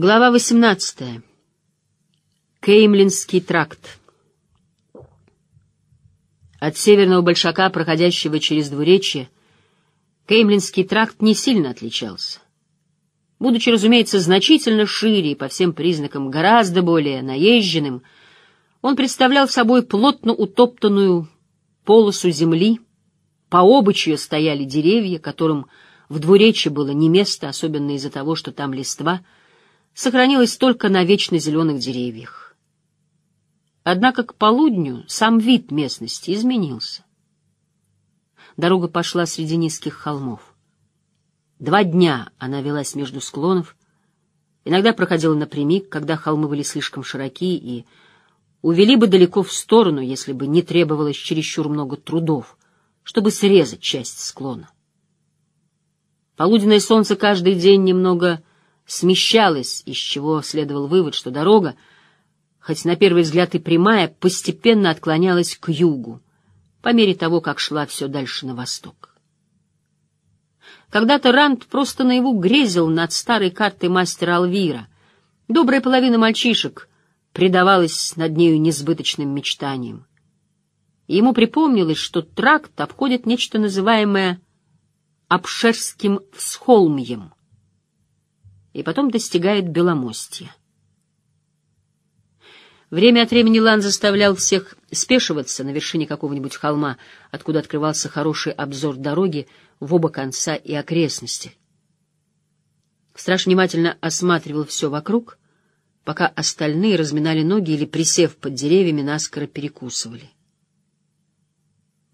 Глава 18. Кеймлинский тракт. От северного большака, проходящего через двуречье, Кеймлинский тракт не сильно отличался. Будучи, разумеется, значительно шире и по всем признакам гораздо более наезженным, он представлял собой плотно утоптанную полосу земли, по обычаю стояли деревья, которым в двуречье было не место, особенно из-за того, что там листва сохранилась только на вечно зеленых деревьях. Однако к полудню сам вид местности изменился. Дорога пошла среди низких холмов. Два дня она велась между склонов, иногда проходила напрямик, когда холмы были слишком широки и увели бы далеко в сторону, если бы не требовалось чересчур много трудов, чтобы срезать часть склона. Полуденное солнце каждый день немного смещалось, из чего следовал вывод, что дорога, хоть на первый взгляд и прямая, постепенно отклонялась к югу, по мере того, как шла все дальше на восток. Когда-то Ранд просто наяву грезил над старой картой мастера Алвира. Добрая половина мальчишек предавалась над нею несбыточным мечтаниям. ему припомнилось, что тракт обходит нечто называемое Обшерским всхолмьем и потом достигает Беломостья. Время от времени Лан заставлял всех спешиваться на вершине какого-нибудь холма, откуда открывался хороший обзор дороги в оба конца и окрестности. Страж внимательно осматривал все вокруг, пока остальные разминали ноги или, присев под деревьями, наскоро перекусывали.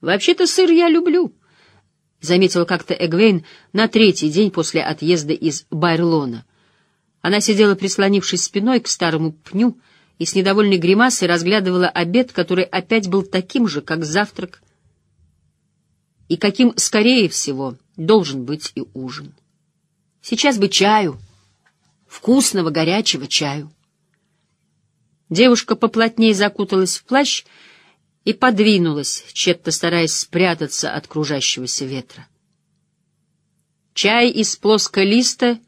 «Вообще-то сыр я люблю», заметила как-то Эгвейн на третий день после отъезда из Байрлона. Она сидела, прислонившись спиной к старому пню, и с недовольной гримасой разглядывала обед, который опять был таким же, как завтрак, и каким, скорее всего, должен быть и ужин. Сейчас бы чаю, вкусного горячего чаю. Девушка поплотнее закуталась в плащ и подвинулась, тщетно стараясь спрятаться от кружащегося ветра. «Чай из плосколиста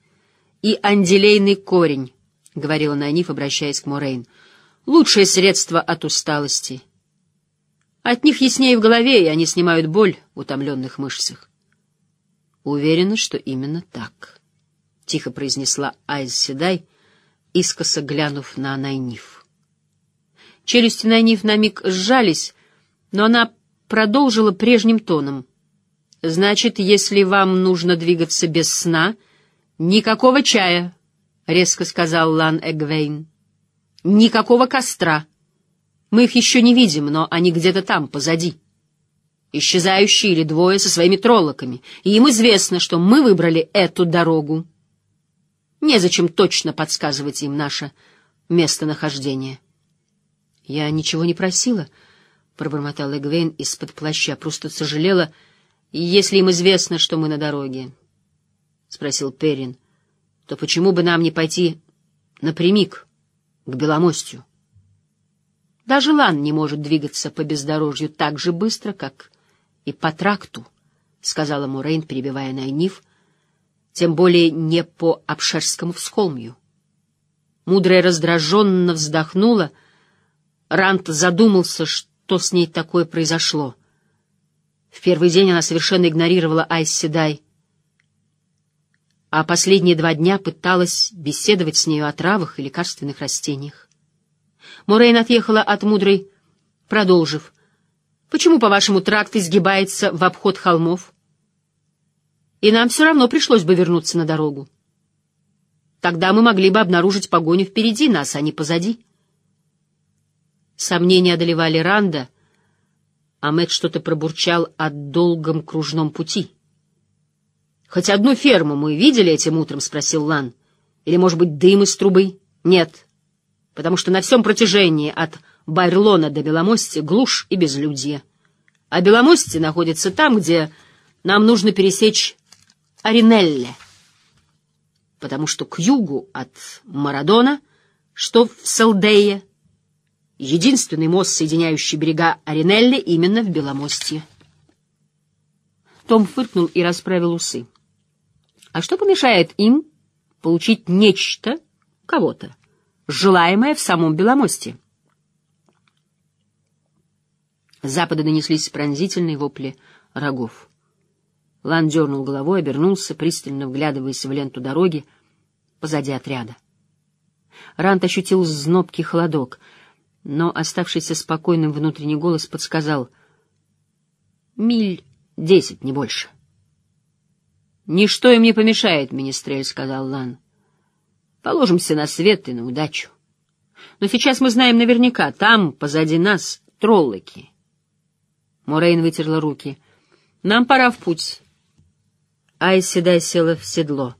и анделейный корень», — говорила Найниф, обращаясь к Морейн. «Лучшее средство от усталости. От них яснее в голове, и они снимают боль в утомленных мышцах». «Уверена, что именно так», — тихо произнесла Айз Седай, искоса глянув на Найниф. Челюсти Найниф на миг сжались, но она продолжила прежним тоном. «Значит, если вам нужно двигаться без сна, никакого чая», — резко сказал Лан Эгвейн. «Никакого костра. Мы их еще не видим, но они где-то там, позади. Исчезающие или двое со своими троллоками, и им известно, что мы выбрали эту дорогу. Незачем точно подсказывать им наше местонахождение». «Я ничего не просила», — пробормотала Эгвейн из-под плаща, — «просто сожалела, если им известно, что мы на дороге», — спросил Перин, — «то почему бы нам не пойти напрямик к Беломостью?» Даже Лан не может двигаться по бездорожью так же быстро, как и по тракту, — сказала Мурейн, перебивая Найниф, — тем более не по Обшерскому всхолмью. Мудрая раздраженно вздохнула — Рант задумался, что с ней такое произошло. В первый день она совершенно игнорировала Айс Седай, а последние два дня пыталась беседовать с нею о травах и лекарственных растениях. Морейн отъехала от мудрой, продолжив. «Почему, по-вашему, тракт изгибается в обход холмов? И нам все равно пришлось бы вернуться на дорогу. Тогда мы могли бы обнаружить погоню впереди нас, а не позади». Сомнения одолевали Ранда, а Мэтт что-то пробурчал о долгом кружном пути. — Хоть одну ферму мы видели этим утром? — спросил Лан. — Или, может быть, дым из трубы? — Нет, потому что на всем протяжении от Байрлона до Беломости глушь и безлюдье. А Беломости находится там, где нам нужно пересечь Аринелле, потому что к югу от Марадона, что в Салдее, Единственный мост, соединяющий берега Аринелли, именно в Беломостье. Том фыркнул и расправил усы. А что помешает им получить нечто кого-то, желаемое в самом Беломосте. С запада донеслись пронзительные вопли рогов. Лан дернул головой, обернулся, пристально вглядываясь в ленту дороги позади отряда. Рант ощутил знобкий холодок, но оставшийся спокойным внутренний голос подсказал — миль десять, не больше. — Ничто им не помешает, — министрель сказал Лан. — Положимся на свет и на удачу. Но сейчас мы знаем наверняка, там, позади нас, троллоки. Морейн вытерла руки. — Нам пора в путь. Айс седай села в седло.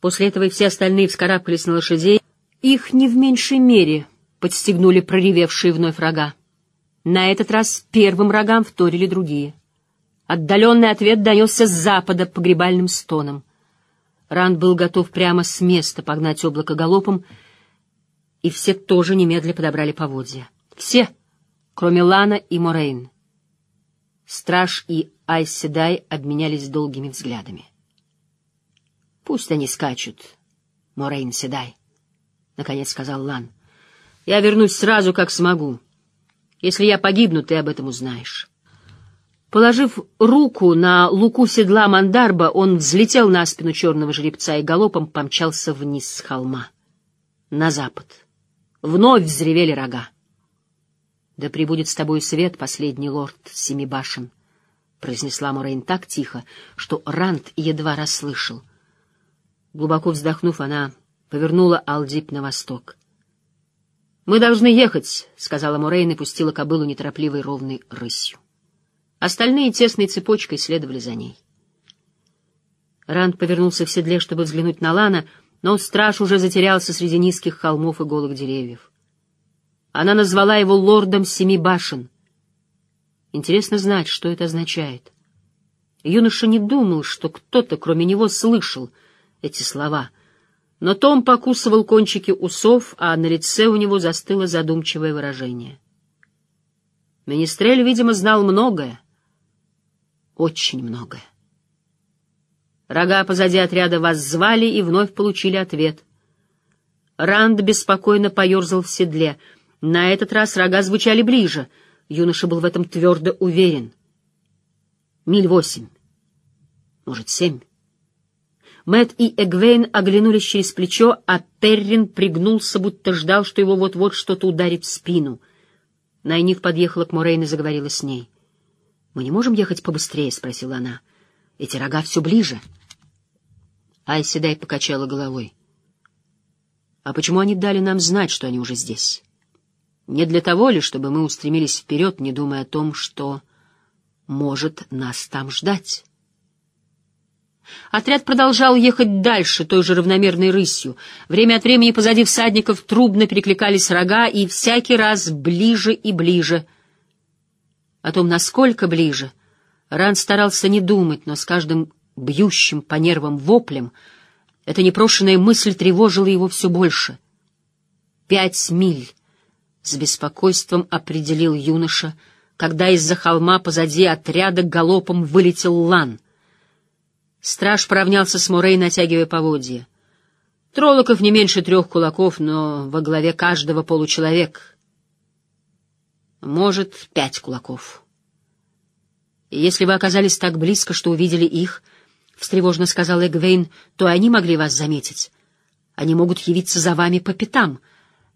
После этого и все остальные вскарабкались на лошадей. Их не в меньшей мере подстегнули проревевшие вновь рога. На этот раз первым рогам вторили другие. Отдаленный ответ донесся с запада погребальным стоном. Ранд был готов прямо с места погнать облако галопом, и все тоже немедля подобрали поводья. Все, кроме Лана и Морейн. Страж и Айседай обменялись долгими взглядами. — Пусть они скачут, Морейн Седай, — наконец сказал Лан. — Я вернусь сразу, как смогу. Если я погибну, ты об этом узнаешь. Положив руку на луку седла Мандарба, он взлетел на спину черного жеребца и галопом помчался вниз с холма. На запад. Вновь взревели рога. «Да прибудет с тобой свет, последний лорд семи башен», — произнесла Морейн так тихо, что Рант едва расслышал. Глубоко вздохнув, она повернула Алдип на восток. «Мы должны ехать», — сказала Морейн и пустила кобылу неторопливой ровной рысью. Остальные тесной цепочкой следовали за ней. Ранд повернулся в седле, чтобы взглянуть на Лана, но страж уже затерялся среди низких холмов и голых деревьев. Она назвала его лордом семи башен. Интересно знать, что это означает. Юноша не думал, что кто-то, кроме него, слышал эти слова. Но Том покусывал кончики усов, а на лице у него застыло задумчивое выражение. Министрель, видимо, знал многое, очень многое. Рога позади отряда вас звали и вновь получили ответ. Ранд беспокойно поерзал в седле. На этот раз рога звучали ближе. Юноша был в этом твердо уверен. Миль восемь. Может, семь. Мэт и Эгвейн оглянулись через плечо, а Перрин пригнулся, будто ждал, что его вот-вот что-то ударит в спину. Найниф подъехала к Морейн и заговорила с ней. «Мы не можем ехать побыстрее?» — спросила она. «Эти рога все ближе». Айседай покачала головой. «А почему они дали нам знать, что они уже здесь? Не для того ли, чтобы мы устремились вперед, не думая о том, что может нас там ждать?» Отряд продолжал ехать дальше, той же равномерной рысью. Время от времени позади всадников трубно перекликались рога, и всякий раз ближе и ближе — о том, насколько ближе, Ран старался не думать, но с каждым бьющим по нервам воплем эта непрошенная мысль тревожила его все больше. «Пять миль!» — с беспокойством определил юноша, когда из-за холма позади отряда галопом вылетел лан. Страж поравнялся с Мурей, натягивая поводья. Троллоков не меньше трех кулаков, но во главе каждого получеловек — может, пять кулаков. Если вы оказались так близко, что увидели их, — встревожно сказал Эгвейн, — то они могли вас заметить. Они могут явиться за вами по пятам.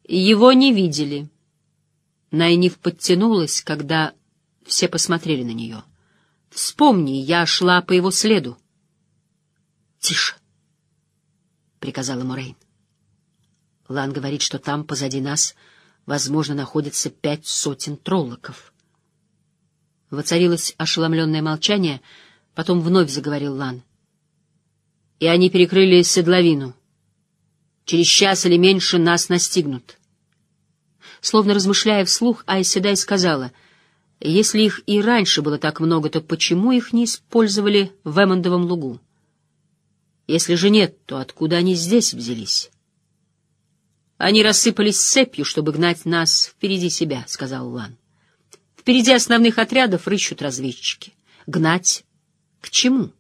Его не видели. Найниф подтянулась, когда все посмотрели на нее. Вспомни, я шла по его следу. — Тише, — приказала Морейн. Лан говорит, что там, позади нас, — возможно, находится пять сотен троллоков. Воцарилось ошеломленное молчание, потом вновь заговорил Лан. И они перекрыли седловину. Через час или меньше нас настигнут. Словно размышляя вслух, Айседай сказала, если их и раньше было так много, то почему их не использовали в Эммондовом лугу? Если же нет, то откуда они здесь взялись? Они рассыпались цепью, чтобы гнать нас впереди себя, — сказал Лан. Впереди основных отрядов рыщут разведчики. Гнать к чему?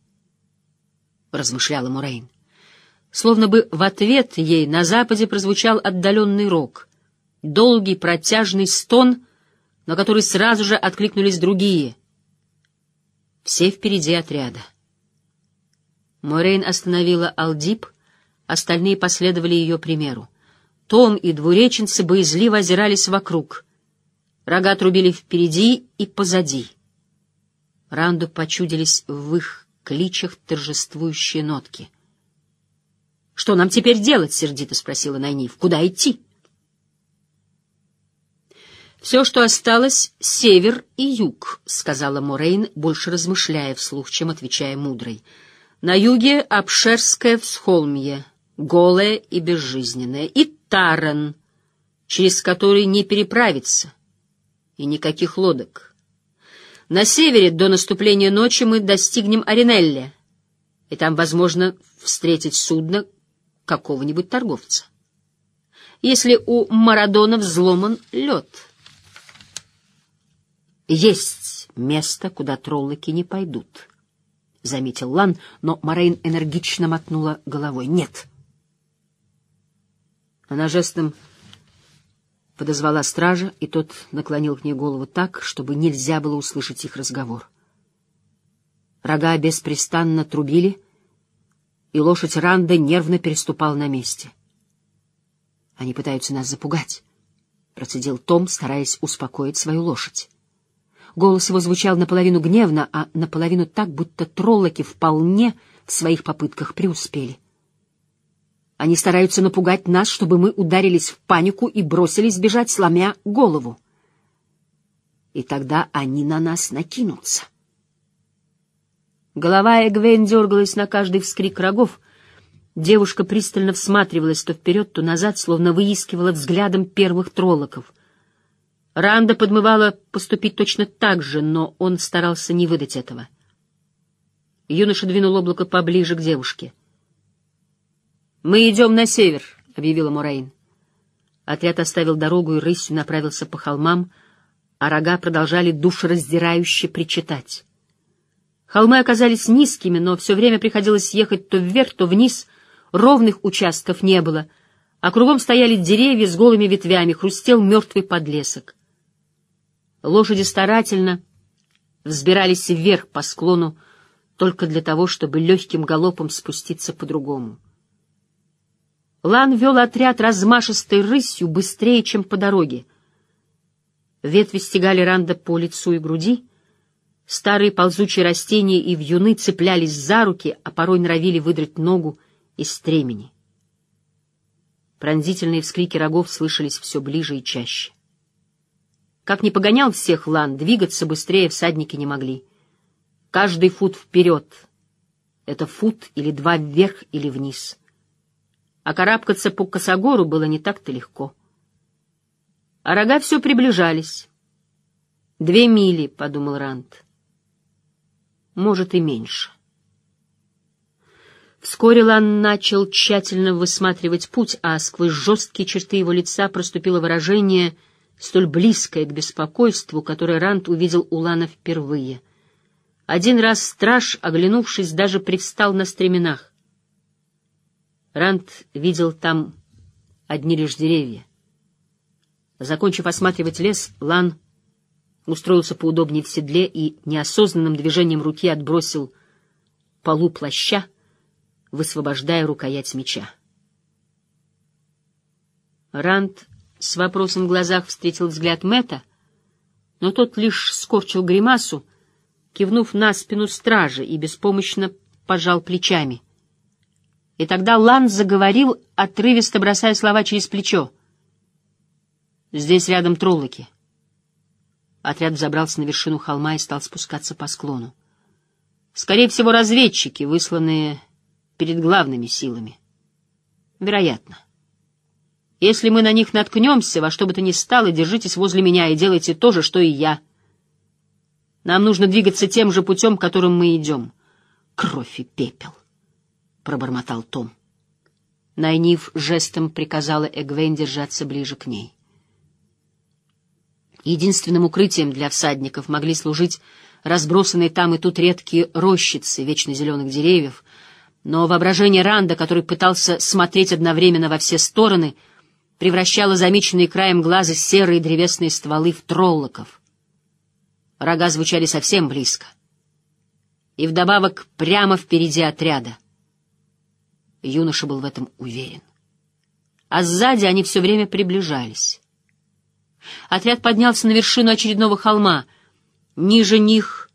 — размышляла Мурейн. Словно бы в ответ ей на западе прозвучал отдаленный рог, долгий протяжный стон, на который сразу же откликнулись другие. Все впереди отряда. Морейн остановила Алдип, остальные последовали ее примеру. Том и двуреченцы боязливо озирались вокруг. Рога трубили впереди и позади. Ранду почудились в их кличах торжествующие нотки. — Что нам теперь делать? — сердито спросила Найниф. — Куда идти? — Все, что осталось, — север и юг, — сказала Морейн, больше размышляя вслух, чем отвечая мудрой. На юге — Обшерское всхолмье, голое и безжизненное, и Таран, через который не переправиться, и никаких лодок. На севере до наступления ночи мы достигнем Аринелли, и там, возможно, встретить судно, какого-нибудь торговца. Если у Марадона взломан лед. Есть место, куда троллоки не пойдут, — заметил Лан, но Морейн энергично мотнула головой. — Нет. Она жестом подозвала стража, и тот наклонил к ней голову так, чтобы нельзя было услышать их разговор. Рога беспрестанно трубили, и лошадь Ранда нервно переступала на месте. «Они пытаются нас запугать», — процедил Том, стараясь успокоить свою лошадь. Голос его звучал наполовину гневно, а наполовину так, будто троллоки вполне в своих попытках преуспели. Они стараются напугать нас, чтобы мы ударились в панику и бросились бежать, сломя голову. И тогда они на нас накинутся. Голова Эгвейн дергалась на каждый вскрик рогов. Девушка пристально всматривалась то вперед, то назад, словно выискивала взглядом первых троллоков. Ранда подмывала поступить точно так же, но он старался не выдать этого. Юноша двинул облако поближе к девушке. «Мы идем на север», — объявила Мураин. Отряд оставил дорогу и рысью направился по холмам, а рога продолжали душераздирающе причитать. Холмы оказались низкими, но все время приходилось ехать то вверх, то вниз, ровных участков не было, а кругом стояли деревья с голыми ветвями, хрустел мертвый подлесок. Лошади старательно взбирались вверх по склону только для того, чтобы легким галопом спуститься по-другому. Лан вел отряд размашистой рысью быстрее, чем по дороге. Ветви стегали Ранда по лицу и груди — Старые ползучие растения и вьюны цеплялись за руки, а порой норовили выдрать ногу из стремени. Пронзительные вскрики рогов слышались все ближе и чаще. Как ни погонял всех лан, двигаться быстрее всадники не могли. Каждый фут вперед — это фут или два вверх или вниз. А карабкаться по косогору было не так-то легко. А рога все приближались. «Две мили», — подумал Рант может и меньше. Вскоре Лан начал тщательно высматривать путь, а сквозь жесткие черты его лица проступило выражение, столь близкое к беспокойству, которое Рант увидел у Лана впервые. Один раз страж, оглянувшись, даже привстал на стременах. Рант видел там одни лишь деревья. Закончив осматривать лес, Лан устроился поудобнее в седле и неосознанным движением руки отбросил полу плаща, высвобождая рукоять меча. Ранд с вопросом в глазах встретил взгляд Мэтта, но тот лишь скорчил гримасу, кивнув на спину стражи и беспомощно пожал плечами. И тогда Лан заговорил, отрывисто бросая слова через плечо. «Здесь рядом троллоки. Отряд забрался на вершину холма и стал спускаться по склону. Скорее всего, разведчики, высланные перед главными силами. Вероятно. Если мы на них наткнемся, во что бы то ни стало, держитесь возле меня и делайте то же, что и я. Нам нужно двигаться тем же путем, которым мы идем. Кровь и пепел, — пробормотал Том. Найниф жестом приказала Эгвен держаться ближе к ней. Единственным укрытием для всадников могли служить разбросанные там и тут редкие рощицы вечно зеленых деревьев, Но воображение Ранда, который пытался смотреть одновременно во все стороны, превращало замеченные краем глаза серые древесные стволы в троллоков. Рога звучали совсем близко. И вдобавок прямо впереди отряда. Юноша был в этом уверен. А сзади они все время приближались. Отряд поднялся на вершину очередного холма. Ниже них,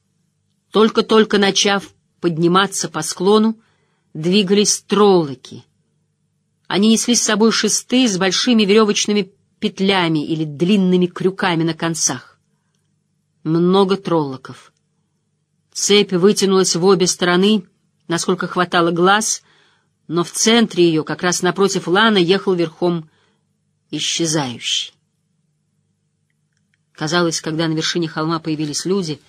только-только начав подниматься по склону, двигались троллоки. Они несли с собой шесты с большими веревочными петлями или длинными крюками на концах. Много троллоков. Цепь вытянулась в обе стороны, насколько хватало глаз, но в центре ее, как раз напротив Лана, ехал верхом исчезающий. Казалось, когда на вершине холма появились люди,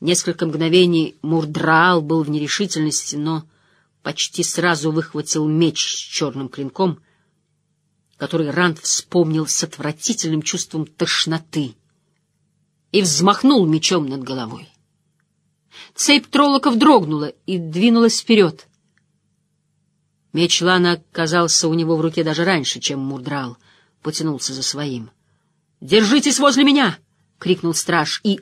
несколько мгновений Мурдраал был в нерешительности, но почти сразу выхватил меч с черным клинком, который Ранд вспомнил с отвратительным чувством тошноты, и взмахнул мечом над головой. Цепь троллоков дрогнула и двинулась вперед. Меч Лана оказался у него в руке даже раньше, чем Мурдрал потянулся за своим. «Держитесь возле меня!» — крикнул страж, и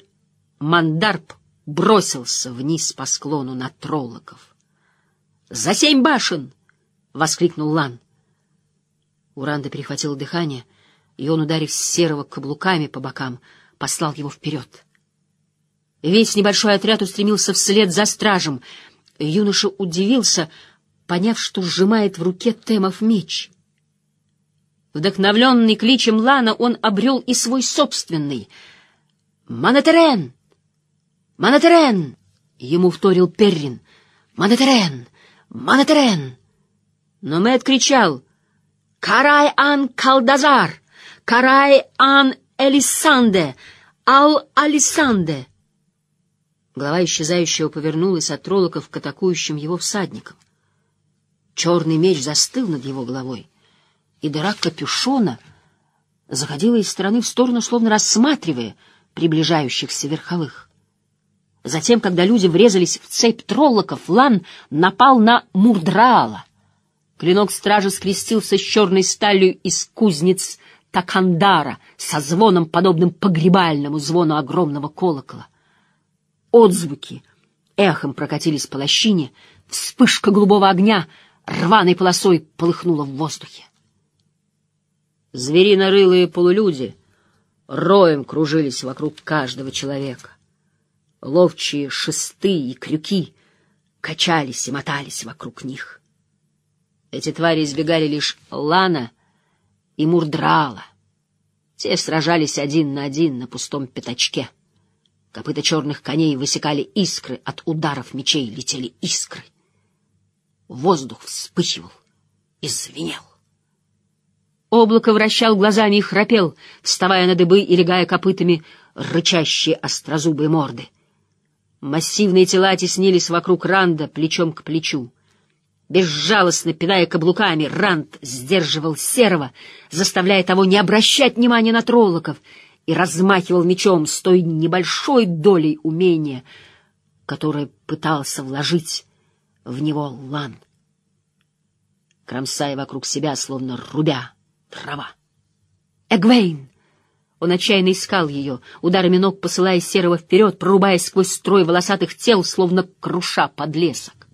Мандарп бросился вниз по склону на троллоков. «За семь башен!» — воскликнул Лан. Уранда перехватила дыхание, и он, ударив серого каблуками по бокам, послал его вперед. Весь небольшой отряд устремился вслед за стражем. Юноша удивился, поняв, что сжимает в руке Темов меч. Вдохновленный кличем Лана, он обрел и свой собственный. «Манатерен! Манатерен!» — ему вторил Перрин. «Манатерен! Манатерен!» Но Мэт кричал «Карай ан Калдазар! Карай ан Элисанде! Ал Алисанде!» Голова исчезающего повернулась от троллоков к атакующим его всадникам. Черный меч застыл над его головой, и дыра капюшона заходила из стороны в сторону, словно рассматривая приближающихся верховых. Затем, когда люди врезались в цепь троллоков, Лан напал на Мурдраала. Клинок стражи скрестился с черной сталью из кузнец Такандара со звоном, подобным погребальному звону огромного колокола. Отзвуки эхом прокатились по лощине, вспышка голубого огня рваной полосой полыхнула в воздухе. Зверинорылые полулюди роем кружились вокруг каждого человека. Ловчие шесты и крюки качались и мотались вокруг них. Эти твари избегали лишь Лана и Мурдрала. Те сражались один на один на пустом пятачке. Копыта черных коней высекали искры, от ударов мечей летели искры. Воздух вспыхивал и звенел. Облако вращал глазами и храпел, вставая на дыбы и легая копытами рычащие острозубые морды — Массивные тела теснились вокруг Ранда плечом к плечу. Безжалостно пиная каблуками, Ранд сдерживал Серого, заставляя того не обращать внимания на троллоков, и размахивал мечом с той небольшой долей умения, которое пытался вложить в него Лан, кромсая вокруг себя, словно рубя, трава. «Эгвейн!» Он отчаянно искал ее, ударами ног посылая серого вперед, прорубаясь сквозь строй волосатых тел, словно круша подлесок.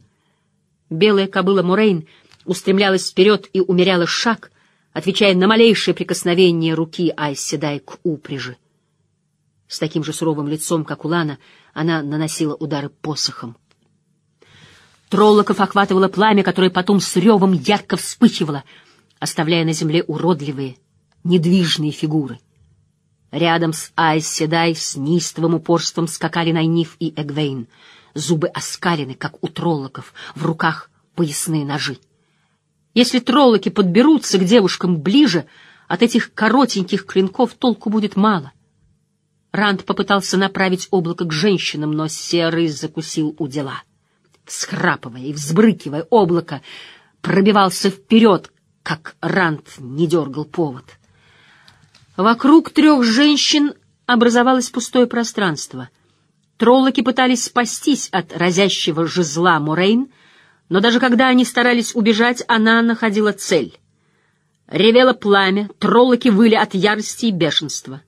Белая кобыла Мурейн устремлялась вперед и умеряла шаг, отвечая на малейшее прикосновение руки Айседай к упряжи. С таким же суровым лицом, как у Лана, она наносила удары посохом. Троллоков охватывало пламя, которое потом с ревом ярко вспыхивало, оставляя на земле уродливые, недвижные фигуры. Рядом с Айседай с неистовым упорством скакали Найниф и Эгвейн. Зубы оскалены, как у троллоков, в руках поясные ножи. Если троллоки подберутся к девушкам ближе, от этих коротеньких клинков толку будет мало. Ранд попытался направить облако к женщинам, но серый закусил у дела. Схрапывая и взбрыкивая, облако пробивался вперед, как Ранд не дергал повод — Вокруг трех женщин образовалось пустое пространство. Троллоки пытались спастись от разящего жезла Мурейн, Но даже когда они старались убежать, она находила цель. Ревело пламя, троллоки выли от ярости и бешенства.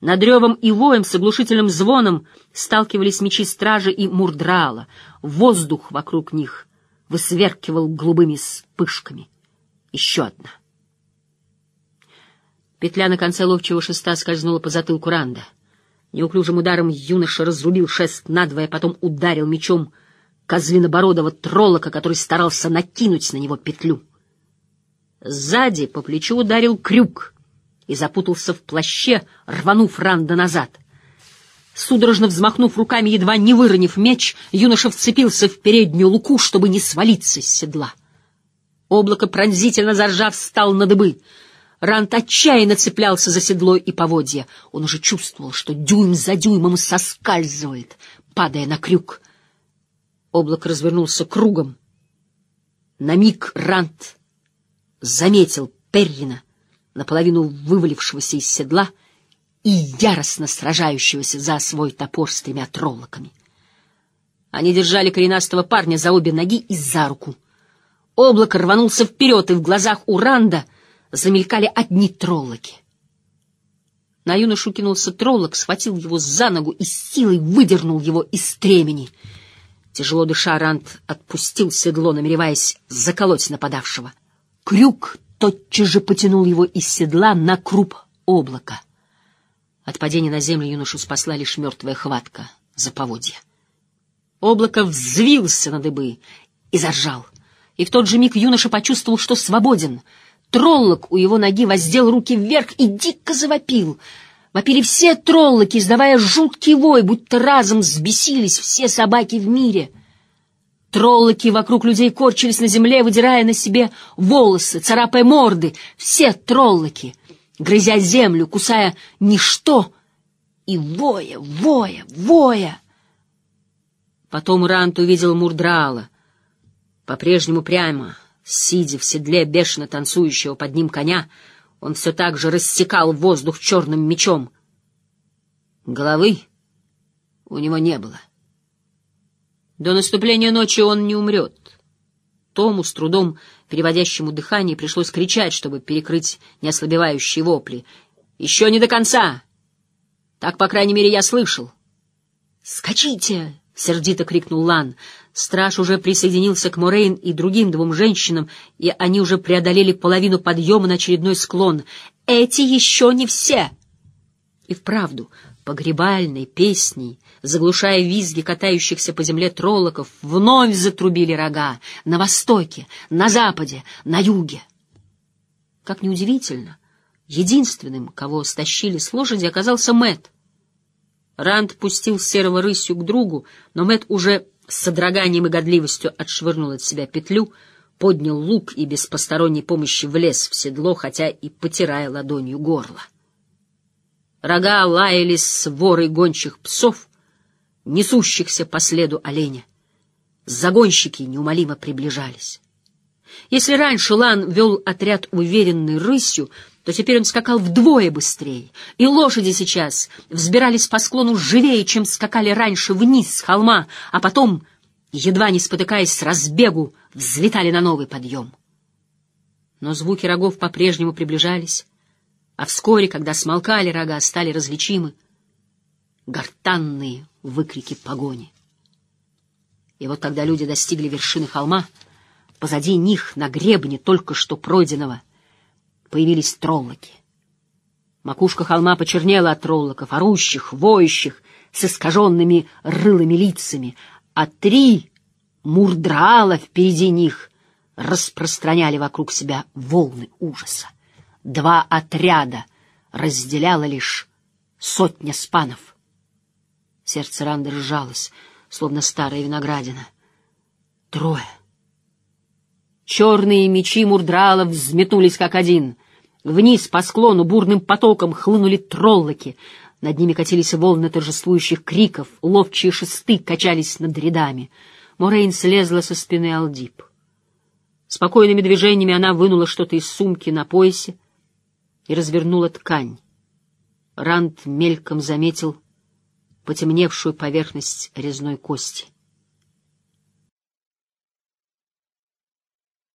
Над ревом и воем с оглушительным звоном сталкивались мечи стражи и мурдрала. Воздух вокруг них высверкивал голубыми вспышками. Еще одна. Петля на конце ловчего шеста скользнула по затылку Ранда. Неуклюжим ударом юноша разрубил шест надвое, потом ударил мечом козлинобородого троллока, который старался накинуть на него петлю. Сзади по плечу ударил крюк и запутался в плаще, рванув Ранда назад. Судорожно взмахнув руками, едва не выронив меч, юноша вцепился в переднюю луку, чтобы не свалиться с седла. Облако, пронзительно заржав, встал на дыбы. Рант отчаянно цеплялся за седло и поводья. Он уже чувствовал, что дюйм за дюймом соскальзывает, падая на крюк. Облако развернулся кругом. На миг Рант заметил Перрина, наполовину вывалившегося из седла и яростно сражающегося за свой топор с тремя троллоками. Они держали коренастого парня за обе ноги и за руку. Облако рванулся вперед, и в глазах Уранда замелькали одни троллоки. На юношу кинулся троллок, схватил его за ногу и силой выдернул его из стремени. Тяжело дыша, Ранд отпустил седло, намереваясь заколоть нападавшего. Крюк тотчас же потянул его из седла на круп облака. От падения на землю юношу спасла лишь мертвая хватка за поводья. Облако взвился на дыбы и заржал. И в тот же миг юноша почувствовал, что свободен. Троллок у его ноги воздел руки вверх и дико завопил. Вопили все троллоки, издавая жуткий вой, будто разом взбесились все собаки в мире — Троллоки вокруг людей корчились на земле, выдирая на себе волосы, царапая морды. Все троллоки, грызя землю, кусая ничто и воя, воя, воя. Потом Рант увидел Мурдрала, по-прежнему прямо, сидя в седле бешено танцующего под ним коня, он все так же рассекал воздух черным мечом. Головы у него не было. До наступления ночи он не умрет. Тому, с трудом переводящему дыхание, пришлось кричать, чтобы перекрыть неослабевающие вопли. «Еще не до конца!» Так, по крайней мере, я слышал. «Скачите!» — сердито крикнул Лан. Страж уже присоединился к Морейн и другим двум женщинам, и они уже преодолели половину подъема на очередной склон. «Эти еще не все!» И вправду, погребальной песней, заглушая визги катающихся по земле троллоков, вновь затрубили рога на востоке, на западе, на юге. Как неудивительно, единственным, кого стащили с лошади, оказался Мэт. Ранд пустил серого рысью к другу, но Мэт уже с содроганием и годливостью отшвырнул от себя петлю, поднял лук и без посторонней помощи влез в седло, хотя и потирая ладонью горло. Рога лаялись с ворой гончих псов, несущихся по следу оленя. Загонщики неумолимо приближались. Если раньше Лан вел отряд уверенной рысью, то теперь он скакал вдвое быстрее, и лошади сейчас взбирались по склону живее, чем скакали раньше вниз с холма, а потом, едва не спотыкаясь с разбегу, взлетали на новый подъем. Но звуки рогов по-прежнему приближались, а вскоре, когда смолкали рога, стали различимы гортанные выкрики погони. И вот когда люди достигли вершины холма, позади них, на гребне только что пройденного, появились троллоки. Макушка холма почернела от троллоков, орущих, воющих, с искаженными рылыми лицами, а три мурдрала впереди них распространяли вокруг себя волны ужаса. Два отряда разделяла лишь сотня спанов. Сердце Ранда сжалось, словно старая виноградина. Трое. Черные мечи Мурдрала взметнулись как один. Вниз по склону бурным потоком хлынули троллоки. Над ними катились волны торжествующих криков, ловчие шесты качались над рядами. Морейн слезла со спины Алдип. Спокойными движениями она вынула что-то из сумки на поясе и развернула ткань. Ранд мельком заметил потемневшую поверхность резной кости —